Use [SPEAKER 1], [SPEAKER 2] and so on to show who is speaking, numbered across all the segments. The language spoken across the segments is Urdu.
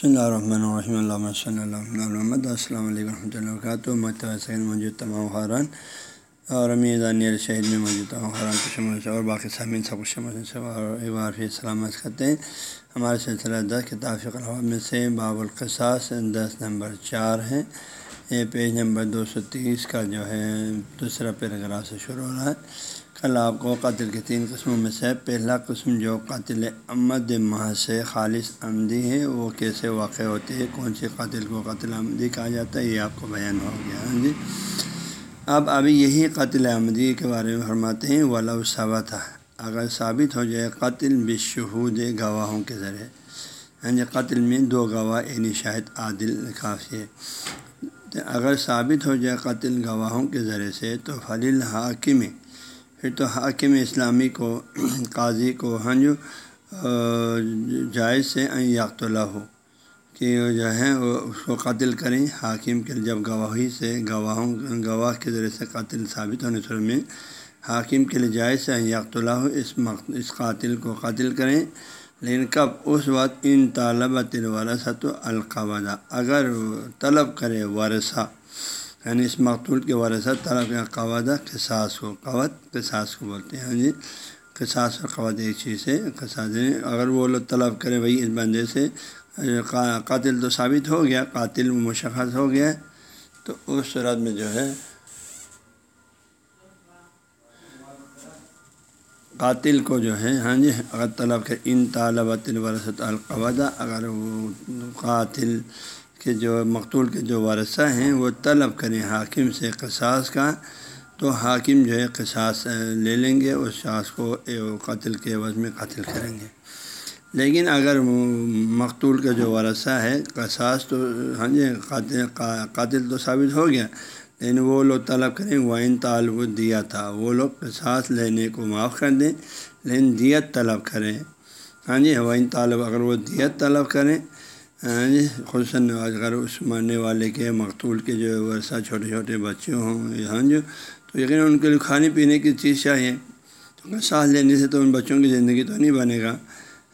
[SPEAKER 1] بسم اللہ الرحمن الرحیم اللہ صلی اللہ محمد السلام علیکم ورحمۃ اللہ وبرکاتہ مکتبہ موجود تمام خاران اور امیر شہید میں موجود تمام خران کو اور باقی سامعین سب شمل سے اور ایک بار پھر سلامت کرتے ہیں ہمارے سلسلہ دس کتاب فقر میں سے باب القصاص دس نمبر چار ہے یہ پیج نمبر دو سو تیس کا جو ہے دوسرا پیراگراف سے شروع ہو رہا ہے کل آپ کو قاتل کے تین قسموں میں سے پہلا قسم جو قاتل امد ماہ سے خالص عمدی ہے، وہ کیسے واقع ہوتی ہے؟ کون سی قاتل کو قاتل عمدی کہا جاتا ہے؟ یہ آپ کو بیان ہو گیا ہاں جی۔ اب ابھی یہی قاتل عمدی کے بارے میں فرماتے ہیں ولا صابہ تھا اگر ثابت ہو جائے، قاتل بشہود گواہوں کے ذریعے۔ ہاں جی قتل میں دو گواہ یعنی شاہد، عادل، کافی ہے۔ اگر ثابت ہو جائے قتل گواہوں کے ذریعے سے، تو فلی الحاکم پھر تو حاکم اسلامی کو، قاضی کو ہاں جو جائز سے یاقت اللہ ہو کہ جو ہے وہ اس کو قتل کریں۔ حاکم کے جب گواہی سے گواہوں، گواہ کے ذریعے سے قاتل ثابت ہونے سے میں حاکم کے لیے جائز سے یاقت اللہ ہو، اس اس قاتل کو قتل کریں۔ لیکن کب؟ اس وقت ان طالب تلوارثہ تو القبادہ اگر طلب کرے ورثہ۔ یعنی اس مقتول کے ورثہ طرف یا قوادہ قصاص کو قوت قصاص کو بولتے ہیں ہاں جی؟ قصاص اور قوت ایک چیز ہے، قصاص یعنی اگر وہ لوگ طلب کرے وہی اس بندے سے یعنی قاتل تو ثابت ہو گیا، قاتل مشخص ہو گیا، تو اس صورت میں جو ہے، قاتل کو جو ہے ہاں جی اگر طلب کر ان طالبۃ الورثۃ القوادہ اگر وہ قاتل کہ جو مقتول کے جو ورثہ ہیں، وہ طلب کریں حاکم سے قصاص کا۔ تو حاکم جو ہے قصاص لے لیں گے، اس شخص کو قتل کے عوض میں قتل کریں گے۔ لیکن اگر مقتول کا جو ورثہ ہے قصاص تو ہاں جی قاتل قاتل تو ثابت ہو گیا۔ لیکن وہ لوگ طلب کریں وائن طالب دیا تھا، وہ لوگ قصاص لینے کو معاف کر دیں۔ لیکن دیت طلب کریں۔ ہاں جی وائن طالب اگر وہ دیت طلب کریں یعنی خصاً اگر اس مرنے والے کے مقتول کے جو ورثہ چھوٹے چھوٹے بچے ہوں ہاں جو۔ تو یقیناً ان کے لیے کھانے پینے کی چیز چاہیے۔ تو قصاص لینے سے تو ان بچوں کی زندگی تو نہیں بنے گا۔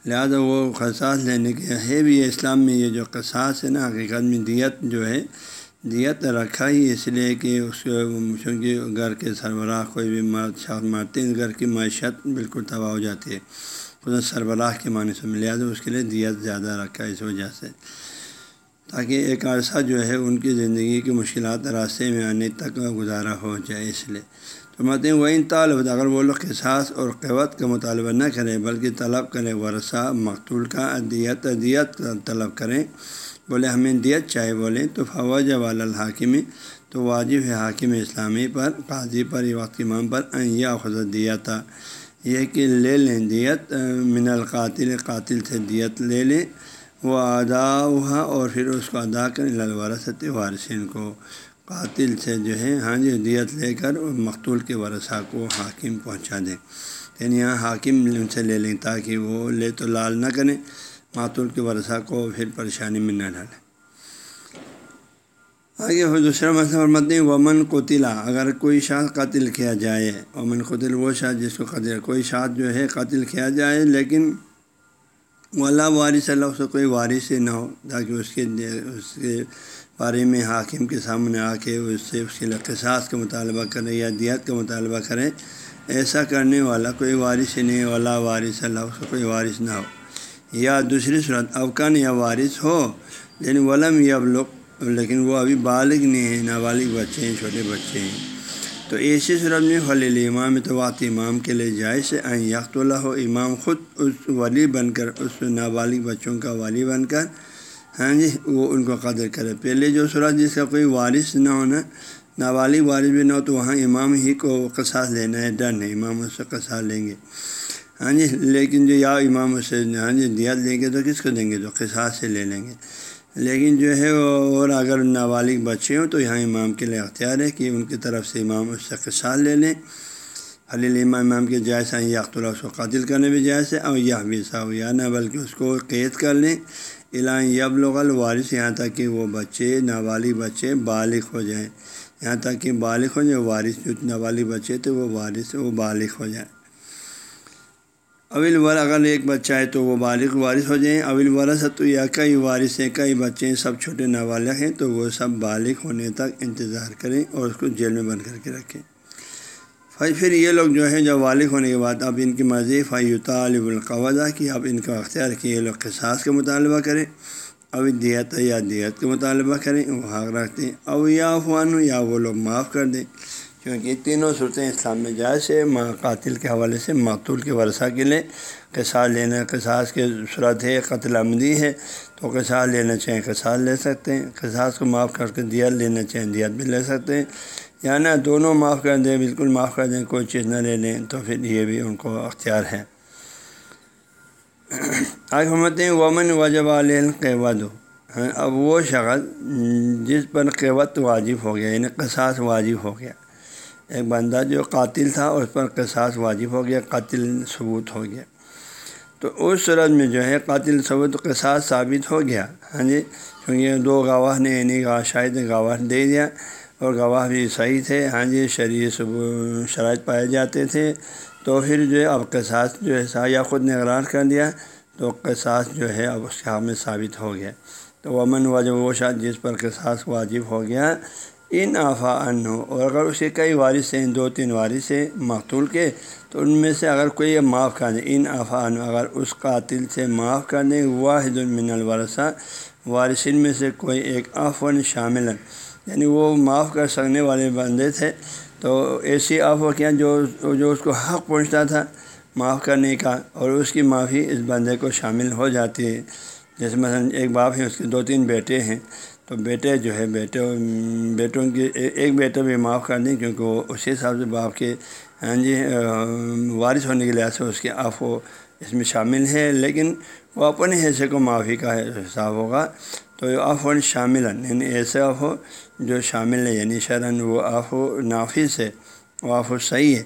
[SPEAKER 1] لہٰذا وہ قصاص لینے کے ہے بھی اسلام میں یہ جو قصاص ہے نا، حقیقت میں دیت جو ہے، دیت رکھا ہی اس لیے کہ اس کے گھر کے سربراہ کوئی بھی مرد مارتے ہیں، گھر کی معیشت بالکل تباہ ہو جاتی ہے۔ سربراہ کے معنی سے لہٰذا اس کے لیے دیت زیادہ رکھا اس وجہ سے۔ تاکہ ایک عرصہ جو ہے ان کی زندگی کی مشکلات راستے میں آنے تک گزارا ہو جائے اس لیے۔ تو مت وہ ان طالب اگر وہ لوگ احساس اور قوت کا مطالبہ نہ کریں، بلکہ طلب کریں، ورثہ، مقتول کا ادیت ادیت طلب کریں، بولے ہمیں دیت چاہے بولیں، تو فوج وال الحاکم، تو واجب ہے حاکم اسلامی پر، قاضی پر وقت امام پر یا خزت دیا تھا یہ کہ لے لیں دیت من القاتل، قاتل سے دیت لے لیں، وہ ادا ہوا اور پھر اس کو ادا کریں للورثت وارثین کو۔ قاتل سے جو ہے ہاں جی دیت لے کر مقتول کے ورثہ کو حاکم پہنچا دیں۔ یعنی یہاں حاکم ان سے لے لیں تاکہ وہ لے تو لال نہ کریں، مقتول کے ورثہ کو پھر پریشانی میں نہ ڈالیں۔ آگے دوسرا مسئلہ فرماتے ہیں، ومن قطلا اگر کوئی شاخ قتل کیا جائے، ومن قتل وہ شاخ جس کو قتل، کوئی شاخ جو ہے قتل کیا جائے، لیکن ولا وارث اللہ اس کوئی وارث نہ ہو، تاکہ اس کے اس کے بارے میں حاکم کے سامنے آ کے اس سے، اس کے قصاص کا مطالبہ کرے یا دیات کا مطالبہ کرے، ایسا کرنے والا کوئی وارث نہیں، ولا وارث اللہ اس کو کوئی وارث نہ ہو۔ یا دوسری صورت اوکان یا وارث ہو لیکن ولم یا لوگ لیکن وہ ابھی بالغ نہیں ہیں، نابالغ بچے ہیں، چھوٹے بچے ہیں۔ تو ایسی صورت میں خلیل امام تو امام کے لیے جائز ہے۔ یکت اللہ ہو امام خود اس ولی بن کر، اس نابالغ بچوں کا والی بن کر ہاں جی وہ ان کو قدر کرے۔ پہلے جو صورت جس کا کوئی وارث نہ ہونا، نابالغ وارث بھی نہ ہو تو وہاں امام ہی کو قصاص لینا ہے، ڈر نہیں، امام اس سے قصاص لیں گے۔ ہاں جی لیکن جو یا امام اس سے ہاں جی دیات لیں گے تو کس کو دیں گے؟ تو قصاص سے لے لیں گے۔ لیکن جو ہے اور اگر نابالغ بچے ہوں تو یہاں امام کے لیے اختیار ہے کہ ان کی طرف سے امام اس سے قصال لے لیں۔ خلیل امام امام کے جائز ہیں یا اللہ اس کو قاتل کرنے بھی جائز ہے، اور یہ بھی صاحب یا نہ، بلکہ اس کو قید کر لیں۔ الا یب لغل وارث یہاں تک کہ وہ بچے، نابالغ بچے بالغ ہو جائیں۔ یہاں تک کہ بالغ ہو جائے وارث، جو نابالغ بچے تھے وہ وارث، وہ بالغ ہو جائیں۔ اول ور اگر ایک بچہ ہے تو وہ بالغ وارث ہو جائیں۔ اول ورث تو یا کئی وارث ہیں کئی بچے ہیں، سب چھوٹے نابالغ ہیں تو وہ سب بالغ ہونے تک انتظار کریں اور اس کو جیل میں بند کر کے رکھیں۔ پھر یہ لوگ جو ہے جب والد ہونے کے بعد اب ان کی مرضی فی طالب القوضہ کہ اب ان کا اختیار کہ یہ لوگ قصاص کا مطالبہ کریں اب دیت یا دیت کا مطالبہ کریں، وہ حق رکھتے ہیں۔ اب یا افوان یا وہ لوگ معاف کر دیں۔ کیونکہ تینوں صورتیں اسلام میں جائز ہے ماں قاتل کے حوالے سے معطول کے ورثہ کے لیے قصاص لینا، قصاص کے صورت ہے، قتل عمدی ہے، تو قصاص لینا چاہیں قصاص لے سکتے ہیں، قصاص کو معاف کر کے دیت لینا چاہیں دیت بھی لے سکتے ہیں۔ یا نہ دونوں معاف کر دیں، بالکل معاف کر دیں، کوئی چیز نہ لے لیں، تو پھر یہ بھی ان کو اختیار ہے۔ آج ہیں ومن وجب القیود اب وہ شخص جس پر قیوت واجب ہو گیا یعنی قصاص واجب ہو گیا۔ ایک بندہ جو قاتل تھا، اس پر قصاص واجب ہو گیا، قاتل ثبوت ہو گیا۔ تو اس صورت میں جو ہے، قاتل ثبوت قصاص ثابت ہو گیا۔ ہاں جی کیونکہ دو گواہ نے یعنی شاید گواہ دے دیا اور گواہ بھی صحیح تھے۔ ہاں جی شریع شرائط پائے جاتے تھے۔ تو پھر جو ہے، اب قصاص جو ہے یا خود نے اقرار کر دیا، تو قصاص جو ہے، اب اس کے حق میں ثابت ہو گیا۔ تو امن واجب وہ شاید جس پر قصاص واجب ہو گیا ان آفا ان ہو اور اگر اس کے کئی وارث ہیں، دو تین وارث ہیں مقتول کے، تو ان میں سے اگر کوئی معاف کر دیں ان آفا ان اگر اس قاتل سے معاف کر دیں واحد المن الورثہ وارثین میں سے کوئی ایک آفن شامل ہے۔ یعنی وہ معاف کر سکنے والے بندے تھے۔ تو ایسی آفو کیا جو جو اس کو حق پہنچتا تھا معاف کرنے کا، اور اس کی معافی اس بندے کو شامل ہو جاتی ہے۔ جیسے مثلا ایک باپ ہے اس کے دو تین بیٹے ہیں۔ تو بیٹے جو ہے بیٹے بیٹوں کی ایک بیٹے بھی معاف کر دیں، کیونکہ وہ اسی حساب سے باپ کے ہاں جی وارث ہونے کے لحاظ سے اس کے آفو اس میں شامل ہے لیکن وہ اپنے حصے کو معافی کا حساب ہوگا۔ تو یہ آف ون شامل یعنی ایسے آف ہو جو شامل ہے یعنی شرن وہ آف و نافذ ہے وہ آف و صحیح ہے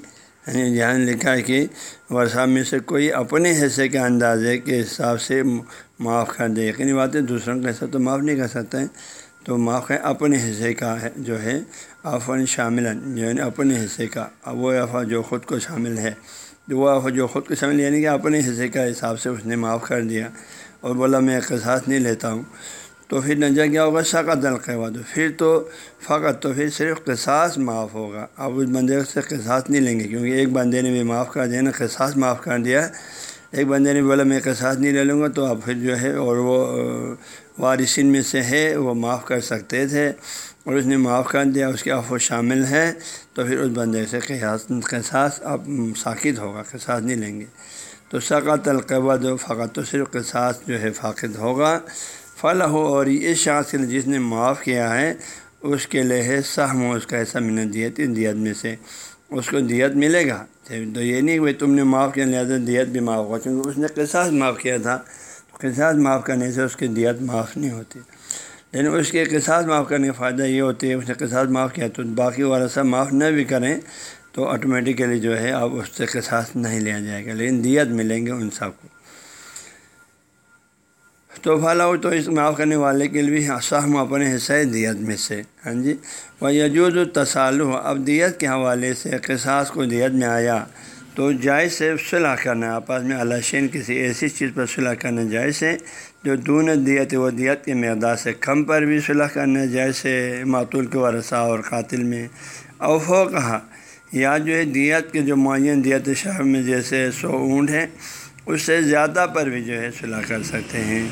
[SPEAKER 1] یعنی جہاں لکھا ہے کہ ورثہ میں سے کوئی اپنے حصے کے اندازے کے حساب سے معاف کر دے۔ یقینی بات ہے، دوسروں کا حصہ تو معاف نہیں کر سکتے تو معاف ہے اپنے حصے کا ہے، جو ہے آفن شامل جو یعنی اپنے حصے کا۔ وہ افا جو خود کو شامل ہے۔ وہ افا جو خود کو شامل یعنی کہ اپنے حصے کا حساب سے اس نے معاف کر دیا۔ اور بولا، میں اقتصاد نہیں لیتا ہوں۔ تو پھر نجا کیا ہوگا؟ سقت القوا تو پھر تو فقط تو پھر صرف قصاص معاف ہوگا۔ اب اس بندے سے قصاص نہیں لیں گے، کیونکہ ایک بندے نے بھی معاف کر دیا، نا قصاص معاف کر دیا۔ ایک بندے نے بولا، میں قصاص نہیں لے لوں گا، تو اب پھر جو ہے، اور وہ، وارثین میں سے ہے، وہ معاف کر سکتے تھے۔ اور اس نے معاف کر دیا، اس کے افو شامل ہے تو پھر اس بندے سے قیاس قصاص اب ساکت ہوگا، قصاص نہیں لیں گے۔ تو سقت القبد و فقط تو صرف قصاص جو ہے، فاقد ہوگا۔ فلاح ہو اور اس شخص نے جس نے معاف کیا ہے، اس کے لیے سہم اس کا ایسا منت دیت دیت میں سے اس کو دیت ملے گا۔ تو یہ نہیں کہ تم نے معاف کیا، لہٰذا دیت بھی معاف ہوا، کیونکہ اس نے قصاص معاف کیا تھا۔ قصاص معاف کرنے سے اس کی دیت معاف نہیں ہوتی۔ لیکن اس کے قصاص معاف کرنے کا فائدہ یہ ہوتی ہے، اس نے قصاص معاف کیا تو باقی ورثہ معاف نہ بھی کریں تو آٹومیٹیکلی جو ہے اب اس سے قصاص نہیں لیا جائے گا، لیکن دیت ملیں گے ان سب کو۔ تو پھلا تو اس معاف کرنے والے کے لیے بھی سہم اپنے حصہ دیت میں سے ہاں جی؟ وہ یجوز و تصال اب دیت کے حوالے سے قصاص کو دیت میں آیا۔ تو جائز سے صلاح کرنا، آپس میں علاشین کسی ایسی چیز پر صلاح کرنا جائز ہے جو دون دیت و دیت کے مقدار سے کم پر بھی صلاح کرنا جائز ہے، معطول کے ورثہ اور قاتل میں۔ اوفو کہا یا جو ہے دیت کے جو معین دیت شہر میں جیسے سو اونٹ ہے اس سے زیادہ پر بھی جو ہے صلاح کر سکتے ہیں۔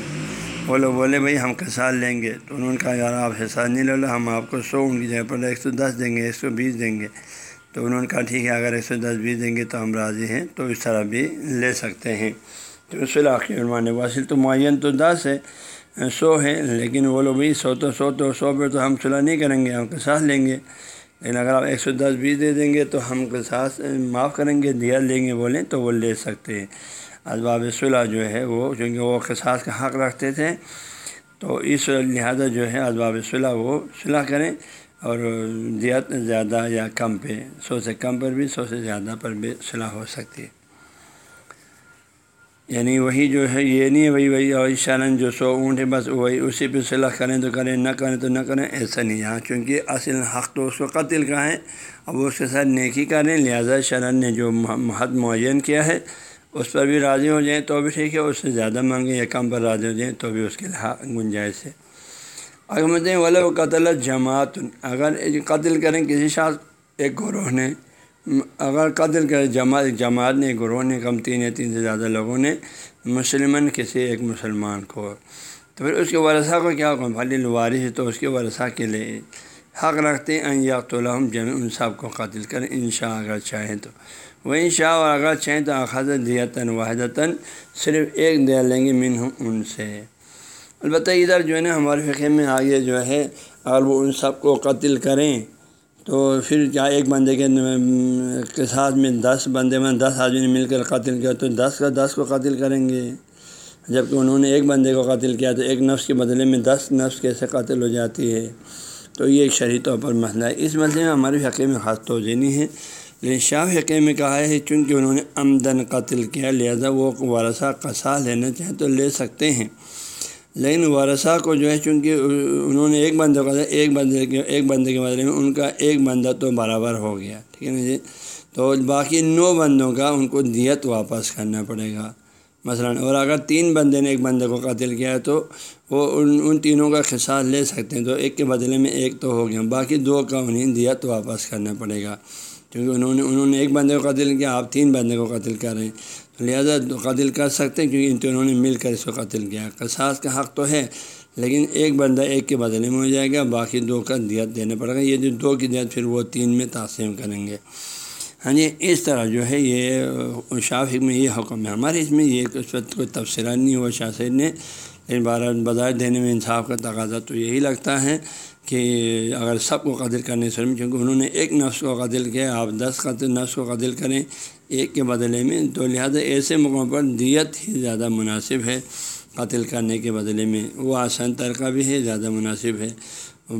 [SPEAKER 1] وہ لوگ بولے، بھائی، ہم کسال لیں گے۔ تو انہوں نے کہا، یار، آپ حصہ نہیں لو لو، ہم آپ کو سو ان کی جگہ پر ایک سو دس دیں گے، ایک سو بیس دیں گے۔ تو انہوں نے کہا، ٹھیک ہے، اگر ایک سو دس بیس دیں گے تو ہم راضی ہیں، تو اس طرح بھی لے سکتے ہیں۔ تو صلاح کی عنوان واصل تو معین تو دس ہے، سو ہے، لیکن وہ لوگ بھائی، سو تو سو تو سو پہ تو ہم صلاح نہیں کریں گے، ہم کساس لیں گے۔ لیکن اگر آپ ایک سو دس بیس دے دیں گے تو ہم کساس معاف کریں گے، دیا لیں گے، بولیں تو وہ لے سکتے ہیں۔ اسباب صلاح جو ہے وہ، چونکہ وہ قصاص کا حق رکھتے تھے، تو اس لہٰذا جو ہے اسباب صلاح وہ صلاح کریں اور دیت زیادہ یا کم پہ، سو سے کم پر بھی، سو سے زیادہ پر بھی صلاح ہو سکتی ہے۔ یعنی وہی جو ہے، یہ نہیں ہے وہی وہی اور شرن جو سو اونٹ ہے بس وہی اسی پہ صلاح کریں تو کریں، نہ کریں تو نہ کریں، ایسا نہیں۔ یہاں چونکہ اصل حق تو اس کو قتل کا ہے، اب اس کے ساتھ نیکی کریں، لہٰذا شرن نے جو حد معین کیا ہے اس پر بھی راضی ہو جائیں تو بھی ٹھیک ہے، اس سے زیادہ مانگیں یا کم پر راضی ہو جائیں تو بھی اس کے لیے گنجائش ہے۔ اگر مجھے ولا و قتل جماعت اگر قتل کریں کسی شخص، ایک گروہ نے، اگر قتل کرے جماعت جماعت نے گروہ نے، کم تین یا تین سے زیادہ لوگوں نے مسلمان کسی ایک مسلمان کو، تو پھر اس کے ورثہ کو کیا بھلی الوارث ہے تو اس کے ورثہ کے لیے حق رکھتے ہیں۔ یا تو ان سب کو قتل کریں ان شاء اگر چاہیں تو۔ وہ ان شاء اور اگر چاہیں تو اخذ دیتاً واحدتاً صرف ایک دیا لیں گے من ہوں ان سے۔ البتہ ادھر جو ہے نا، ہمارے فقے میں آگے جو ہے، اگر وہ ان سب کو قتل کریں، تو پھر کیا ایک بندے کے ساتھ میں دس بندے، میں دس آدمی نے مل کر قتل کیا، تو دس کا دس کو قتل کریں گے۔ جبکہ انہوں نے ایک بندے کو قتل کیا، تو ایک نفس کے بدلے میں دس نفس کیسے قتل ہو جاتی ہے؟ تو یہ ایک شرح طور پر مسئلہ ہے۔ اس مسئلے میں ہمارے حقے میں خاص توجہ نہیں ہے۔ شاہ حقے میں کہا ہے چونکہ انہوں نے آمدن قتل کیا، لہذا وہ ورثہ قصا لینا چاہیں تو لے سکتے ہیں۔ لیکن ورثہ کو جو ہے چونکہ انہوں نے ایک بندے کو ایک بندے کے، ایک بندے کے بدلے میں ان کا ایک بندہ تو برابر ہو گیا، ٹھیک ہے نا جی؟ تو باقی نو بندوں کا ان کو دیت واپس کرنا پڑے گا۔ مثلا اور اگر تین بندے نے ایک بندے کو قتل کیا ہے تو وہ ان ان تینوں کا خصاص لے سکتے ہیں۔ تو ایک کے بدلے میں ایک تو ہو گیا۔ باقی دو کا انہیں دیت واپس کرنا پڑے گا۔ کیونکہ انہوں نے انہوں نے ایک بندے کو قتل کیا، آپ تین بندے کو قتل کر رہے ہیں۔ تو لہٰذا قتل کر سکتے ہیں، کیونکہ ان تینوں نے مل کر اس کو قتل کیا۔ قصاص کا حق تو ہے، لیکن ایک بندہ ایک کے بدلے میں ہو جائے گا، باقی دو کا دیت دینا پڑے گا۔ یہ جو دو کی دیت، پھر وہ تین میں تقسیم کریں گے۔ ہاں جی اس طرح جو ہے، یہ شاف میں یہ حکم ہے۔ ہمارے اس میں یہ اس وقت کوئی تبصرہ نہیں ہوا۔ شاہ سید نے لیکن بارہ بظاہر دینے میں انصاف کا تقاضا تو یہی لگتا ہے۔ کہ اگر سب کو قتل کرنے سے کیونکہ انہوں نے ایک نفس کو قتل کیا، آپ دس قتل نفس کو قتل کریں ایک کے بدلے میں، تو لہٰذا ایسے موقعوں پر دیت ہی زیادہ مناسب ہے۔ قتل کرنے کے بدلے میں وہ آسان طریقہ بھی ہے، زیادہ مناسب ہے۔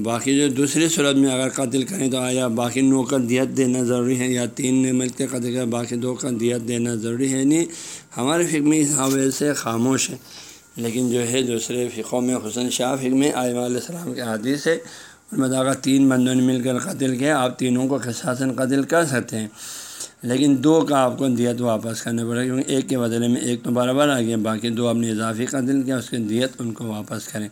[SPEAKER 1] باقی جو دوسری صورت میں اگر قتل کریں تو آیا باقی نو کا دیت دینا ضروری ہے، یا تین نے مل کے قتل کریں، باقی دو کا دیت دینا ضروری ہے۔ نہیں ہمارے فکمی اس حوالے سے خاموش ہے۔ لیکن جو ہے دوسرے فقوں میں حسن شاہ فکم علیہ السلام کے حادث ہے، ان تین بندوں نے مل کر قتل کیا، آپ تینوں کو خصاصن قتل کر سکتے ہیں؟ لیکن دو کا آپ کو دیت واپس کرنا پڑے گا، کیونکہ ایک کے بدلے میں ایک تو برابر آ گیا، باقی دو اپنے اضافی قتل کیا، اس کی دیت ان کو واپس کریں۔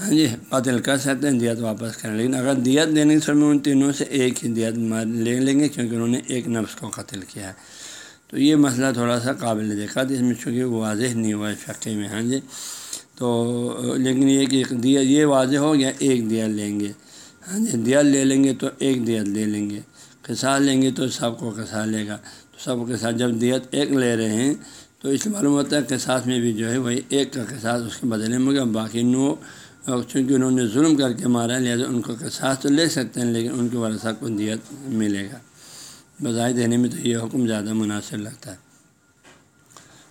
[SPEAKER 1] ہاں جی قتل کر سکتے ہیں، دیت واپس کریں۔ لیکن اگر دیت دینے کے سر میں ان تینوں سے ایک ہی دیت لے لیں گے، کیونکہ انہوں نے ایک نفس کو قتل کیا ہے۔ تو یہ مسئلہ تھوڑا سا قابل دیکھا اس میں چونکہ واضح نہیں ہوا ہے فقے میں ہاں جی؟ تو لیکن یہ کہ دیا، یہ واضح ہو گیا، ایک دیا لیں گے ہاں جی؟ دیا لے لیں گے تو ایک دیت لے لیں گے کسا لیں گے تو سب کو کسا لے گا، تو سب کے ساتھ جب دیت ایک لے رہے ہیں تو اس معلوم ہوتا ہے کہ ساتھ میں بھی جو ہے وہی ایک کا کساس اس کے بدلے میں ہوگا، باقی نو چونکہ انہوں نے ظلم کر کے مارا ہے لہٰذا ان کو کساس تو لے سکتے ہیں، لیکن ان کے ورثہ کو دیت ملے گا۔ بظاہر دینے میں تو یہ حکم زیادہ مناسب لگتا ہے۔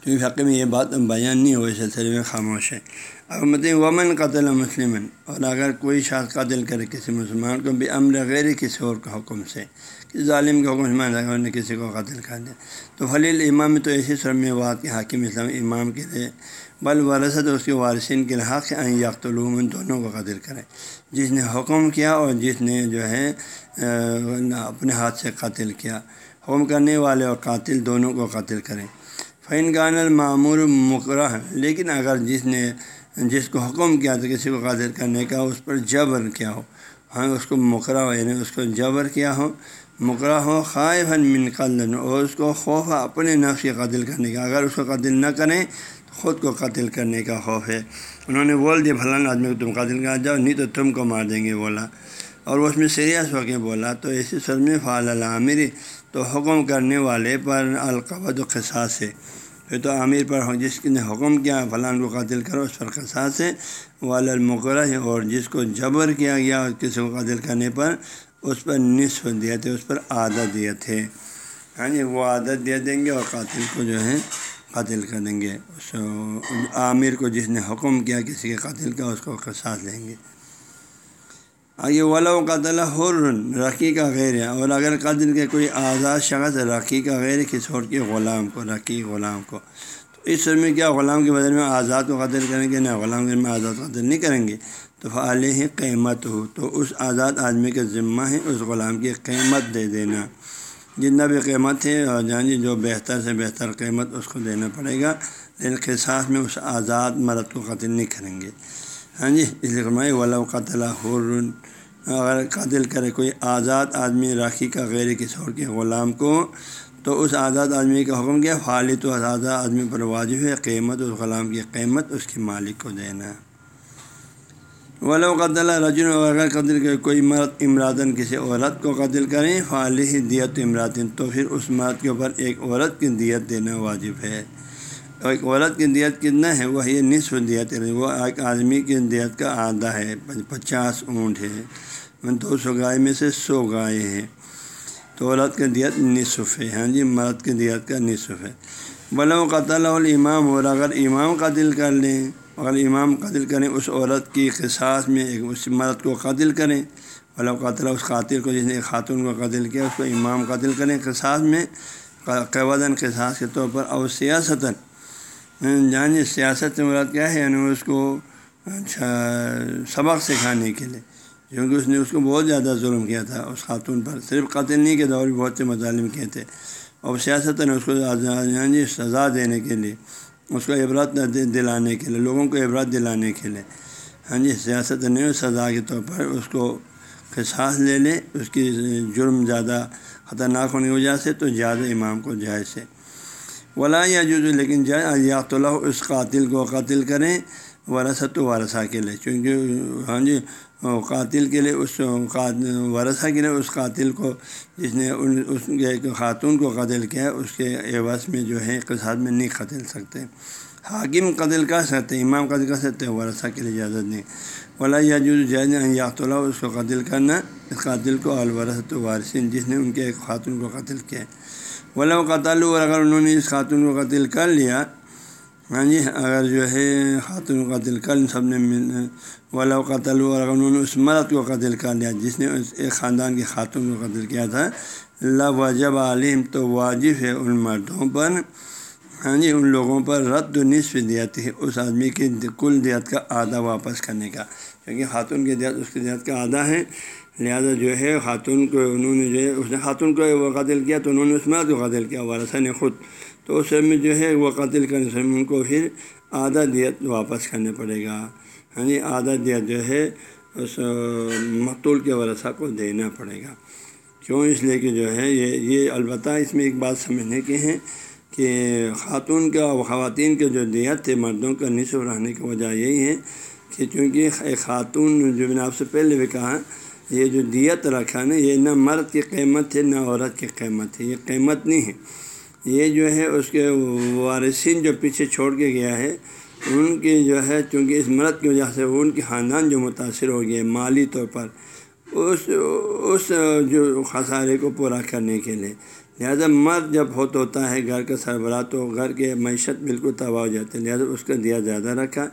[SPEAKER 1] کیونکہ حق میں یہ بات بیان نہیں ہو اس سلسلے میں خاموش ہے اب مطلب ومن قتل مسلم اور اگر کوئی شاخ قتل کرے کسی مسلمان کو بھی امر غیر کسی اور کے حکم سے، کسی ظالم کے حکم سے نے کسی کو قتل کر دیا۔ تو خلیل امام میں تو ایسی سرم بات کہ حاکم اسلام امام کے لیے بل ورثت اس کے وارثین کے حق یکت ان دونوں کو قتل کریں۔ جس نے حکم کیا اور جس نے جو ہے اپنے ہاتھ سے قتل کیا۔ حکم کرنے والے اور قاتل دونوں کو قتل کریں۔ فین گان المعمور مقرہ لیکن اگر جس نے، جس کو حکم کیا تو کسی کو قاتل کرنے کا، اس پر جبر کیا ہو ہاں اس کو مقرہ ہو یعنی اس کو جبر کیا ہو مقرہ ہو خائف من قلن اور اس کو خوف، اپنے نفس کے قتل کرنے کا۔ اگر اس کو قتل نہ کریں خود کو قتل کرنے کا خوف ہے۔ انہوں نے بول دیا، فلاں آدمی کو تم قتل کر جاؤ نہیں تو تم کو مار دیں گے۔ بولا۔ اور وہ اس میں سیریس ہو کے بولا، تو ایسی سرم فعال العامری تو حکم کرنے والے پر القبد و قصاص ہے۔ پھر تو عامر پر جس نے حکم کیا، فلاں کو قاتل کرو، اس پر قصاص ہے۔ وال المقرہ ہے اور جس کو جبر کیا گیا کسی کو قاتل کرنے پر، اس پر نصف دیا تھے، اس پر عادت دیا تھے۔ ہاں جی وہ عادت دے دیں گے اور قاتل کو جو ہے قاتل کر دیں گے۔ اس عامر کو جس نے حکم کیا کسی کے قاتل کا، اس کو قصاص لیں گے۔ آگے ولا و قتل حر رقی کا غیر ہے۔ اور اگر قتل کے کوئی آزاد شخص رقی کا غیر کسی اور کے غلام کو رقی غلام کو۔ تو اس سر میں کیا، غلام کے بدل میں آزاد کو قتل کریں گے؟ نہ، غلام کے میں آزاد قتل نہیں کریں گے۔ تو فعال ہی قیمت ہو تو اس آزاد آدمی کا ذمہ ہے، اس غلام کی قیمت دے دینا۔ جتنا بھی قیمت ہے اور جان جی جو بہتر سے بہتر قیمت اس کو دینا پڑے گا۔ لیکن قصاص میں اس آزاد مرد کو قتل نہیں کریں گے۔ ہاں جی؟ اس لیے فرمائے ولا قتل حر۔ اگر قتل کرے کوئی آزاد آدمی راکھی کا غیر کسی اور کے غلام کو، تو اس آزاد آدمی کا حکم کیا؟ خالد و آزاد آدمی پر واجب ہے، قیمت اس غلام کی قیمت، اس کے مالک کو دینا۔ ولو قتل رجن اگر قتل کرے کوئی مرد امرادن کسی عورت کو قتل کریں فالح دیت امراتن تو پھر اس مرد کے اوپر ایک عورت کی دیت دینا واجب ہے۔ ایک عورت کی دیت کتنا ہے؟ وہ یہ نصف دیت وہ ایک آدمی کی دیت کا آدھا ہے، پچاس اونٹ ہے۔ دو سو گائے میں سے سو گائے ہیں۔ تو عورت کی دیت نصف ہے۔ ہاں جی مرد کی دیت کا نصف ہے۔ بلا و قتل الامام، اور اگر امام قتل کر لیں اگر امام قتل کریں اس عورت کی قصاص میں ایک اس مرد کو قتل کریں۔ بلا قتل اس قاتل کو جس نے ایک خاتون کو قتل کیا، اس کو امام قتل کریں۔ قصاص میں قوضاً قصاص کے طور پر اور سیاستاً۔ جان سیاست سے مراد کیا ہے؟ یعنی اس کو اچھا سبق سکھانے کے لیے۔ کیونکہ اس نے اس کو بہت زیادہ ظلم کیا تھا۔ اس خاتون پر صرف قتل نہیں، کے دور بھی بہت سے مظالم کیے تھے۔ اور سیاست نے اس کو جی سزا دینے کے لیے۔ اس کو عبرت دلانے کے لیے، لوگوں کو عبرت دلانے کے لیے۔ ہاں جی سیاست نے سزا کے طور پر اس کو سانس لے لے اس کی جرم زیادہ خطرناک ہونے کی وجہ سے تو زیادہ امام کو جائز ہے۔ ولا یا جز لیکن جائے یا تو اس قاتل کو قتل کریں۔ ورثت و ورثہ کے لیے، چونکہ ہاں جی قاتل کے لیے اس ورثہ کے لیے اس قاتل کو جس نے اس کے خاتون کو قتل کیا، اس کے عوض میں جو ہے قصاد میں نہیں قتل سکتے۔ حاکم قتل کر سکتے، امام قتل کر سکتے، ورثہ کے لیے اجازت نہیں۔ ولا یا جو جائز یا اس کو قتل کرنا، اس قاتل کو الورثت وارثین جس نے ان کے ایک خاتون کو قتل کیا۔ ولا قتل اور اگر انہوں نے اس خاتون کو قتل کر لیا ہاں جی اگر جو ہے خاتون کو قتل کر سب نے ولا قتل اور اگر انہوں نے اس مرد کو قتل کر لیا، جس نے اس ایک خاندان کی خاتون کو قتل کیا تھا اللہ وجب عالم تو واجب ہے ان مردوں پر۔ ہاں جی ان لوگوں پر رد و نصف دیت ہے اس آدمی کی کل دیت کا آدھا واپس کرنے کا۔ کیونکہ خاتون کی دیت اس کی دیت کا آدھا ہے، لہٰذا جو ہے خاتون کو انہوں نے جو ہے اس نے خاتون کو وہ قتل کیا تو انہوں نے اس مرد کو قتل کیا، ورثہ نے خود۔ تو اس میں جو ہے وہ قتل کرنے سے ان کو پھر آدھا دیت واپس کرنے پڑے گا۔ ہاں جی آدھا دیت جو ہے اس مقتول کے ورثہ کو دینا پڑے گا۔ کیوں؟ اس لیے کہ جو ہے یہ یہ البتہ اس میں ایک بات سمجھنے کی ہے کہ خاتون کا خواتین کے جو دیت تھے، مردوں کا نصف رہنے کی وجہ یہی ہے کہ چونکہ خاتون جو میں نے آپ سے پہلے بھی کہا، یہ جو دیت رکھا نا، یہ نہ مرد کی قیمت ہے نہ عورت کی قیمت ہے یہ قیمت نہیں ہے۔ یہ جو ہے اس کے وارثین جو پیچھے چھوڑ کے گیا ہے، ان کی جو ہے چونکہ اس مرد کی وجہ سے ان کے خاندان جو متاثر ہو گئے مالی طور پر، اس اس جو خسارے کو پورا کرنے کے لیے۔ لہٰذا مرد جب ہوت ہوتا ہے گھر کا سربراہ تو گھر کے معیشت بالکل تباہ ہو جاتے ہیں لہٰذا اس کا دیا زیادہ رکھا۔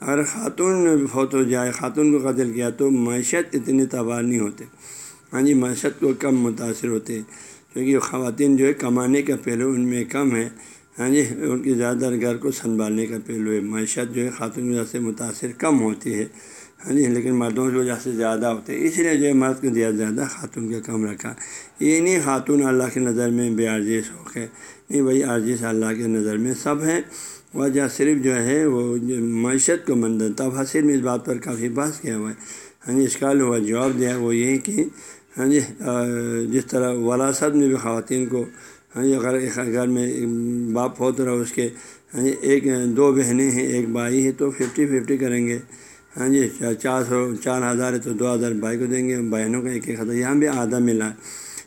[SPEAKER 1] اگر خاتون فوت ہو جائے، خاتون کو قتل کیا تو معیشت اتنی تباہ نہیں ہوتے ہاں جی معیشت کو کم متاثر ہوتے۔ کیونکہ خواتین جو ہے کمانے کا پہلو ان میں کم ہے۔ ہاں جی ان کی زیادہ تر گھر کو سنبھالنے کا پہلو ہے۔ معیشت جو ہے خاتون کی وجہ سے متاثر کم ہوتی ہے۔ ہاں جی لیکن مردوں کی وجہ سے زیادہ ہوتے ہیں اس لیے جو ہے مرد کو دیا زیادہ خاتون کا کم رکھا۔ یہ نہیں خاتون اللہ کی نظر میں بے عرضی شوق ہے۔ نہیں بھائی عرضی اللہ کی نظر میں سب ہے وجہ صرف جو ہے وہ معیشت کو مند تفاصر میں اس بات پر کافی بحث کیا ہوا ہے۔ ہاں جی اسکال ہوا جواب دیا وہ یہی کہ ہاں جی جس طرح وراثت میں بھی خواتین کو ہاں جی اگر ایک گھر میں باپ ہوتا رہا اس کے ہاں جی ایک دو بہنیں ہیں، ایک بھائی ہے، تو ففٹی ففٹی کریں گے۔ ہاں جی چار سو، چار ہزار ہے تو دو ہزار بھائی کو دیں گے، بہنوں کا ایک ایک ہزار۔ یہاں بھی آدھا ملا۔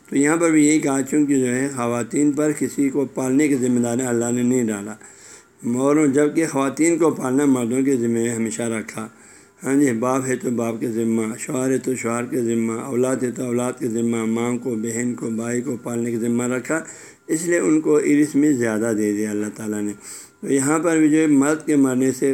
[SPEAKER 1] تو یہاں پر بھی یہی کہا، چونکہ جو ہے خواتین پر کسی کو پالنے کی ذمہ داری اللہ نے نہیں ڈالا۔ موروں جبکہ خواتین کو پالنا مردوں کے ذمہ ہمیشہ رکھا۔ ہاں جی باپ ہے تو باپ کے ذمہ، شوہر ہے تو شوہر کے ذمہ، اولاد ہے تو اولاد کے ذمہ، ماں کو، بہن کو، بھائی کو پالنے کے ذمہ رکھا، اس لیے ان کو عرص میں زیادہ دے دیا اللہ تعالیٰ نے۔ تو یہاں پر بھی جو ہے، مرد کے مرنے سے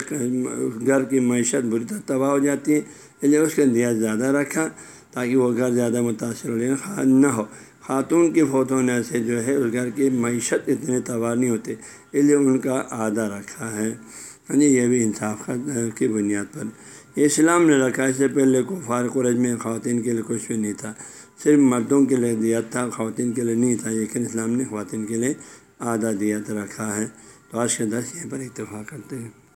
[SPEAKER 1] گھر کی معیشت بری طرح تباہ ہو جاتی ہے، اس لیے اس کا دیا زیادہ رکھا تاکہ وہ گھر زیادہ متاثر ہو لیکن نہ ہو۔ خاتون کے فوت ہونے سے جو ہے، اس گھر کی معیشت اتنے تباہ نہیں ہوتے، اس لیے ان کا آدھا رکھا ہے۔ ہاں جی یہ بھی انصاف کی بنیاد پر۔ اسلام نے رکھا اس سے پہلے کو فارق میں خواتین کے لیے کچھ بھی نہیں تھا۔ صرف مردوں کے لیے دیا تھا، خواتین کے لیے نہیں تھا، لیکن اسلام نے خواتین کے لیے آدھا دیت رکھا ہے۔ تو آج کے دس یہیں پر اتفاق کرتے ہیں۔